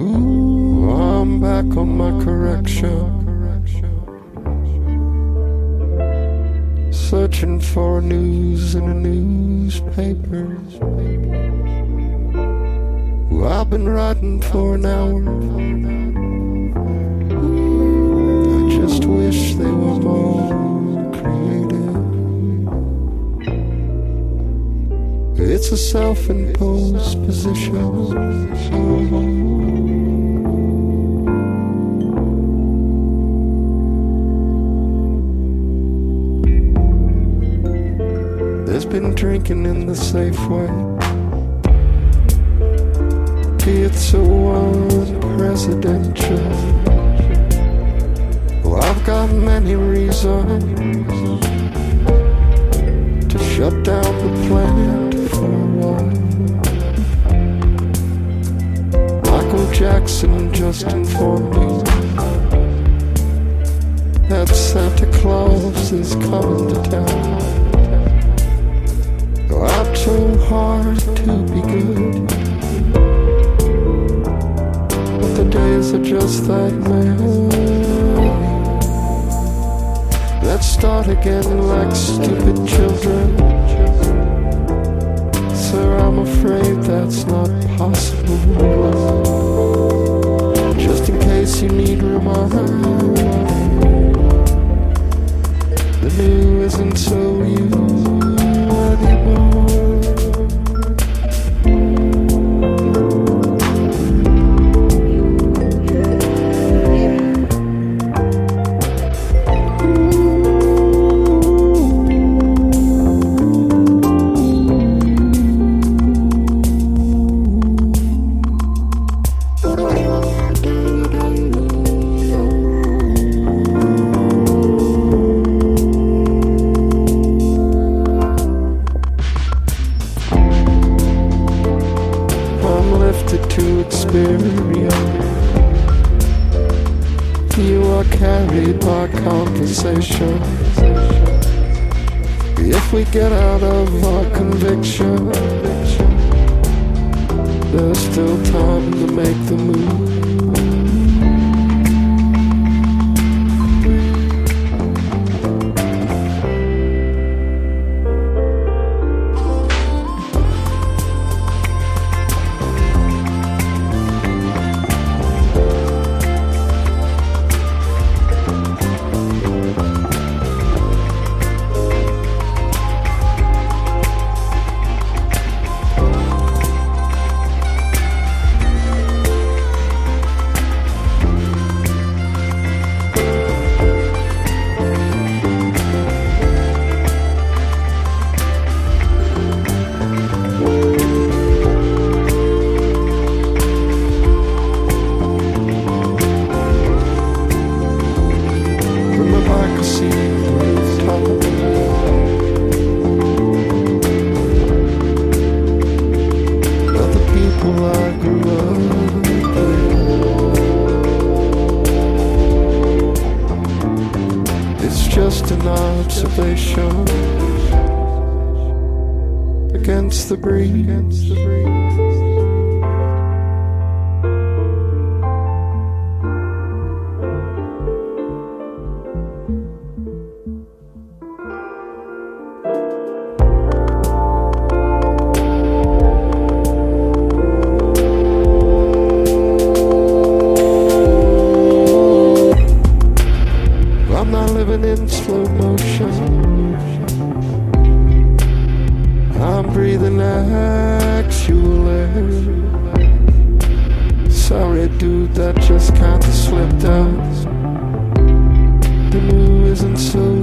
Ooh, I'm back on my correction. Searching for news in the newspapers. Ooh, I've been writing for an hour. It's a self imposed position. There's been drinking in the Safeway. a one presidential. Well, I've got many reasons to shut down the while. Michael Jackson just informed me that Santa Claus is coming to town. I'm too hard to be good. But the days are just that many. Let's start again like stupid children. Afraid that's not You are carried by conversation. If we get out of our conviction, there's still time to make the move. An observation against the breeze. Breathing actual air. Sorry, dude, that just kinda slipped out. The new isn't so